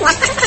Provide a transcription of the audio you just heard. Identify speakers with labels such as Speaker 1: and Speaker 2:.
Speaker 1: La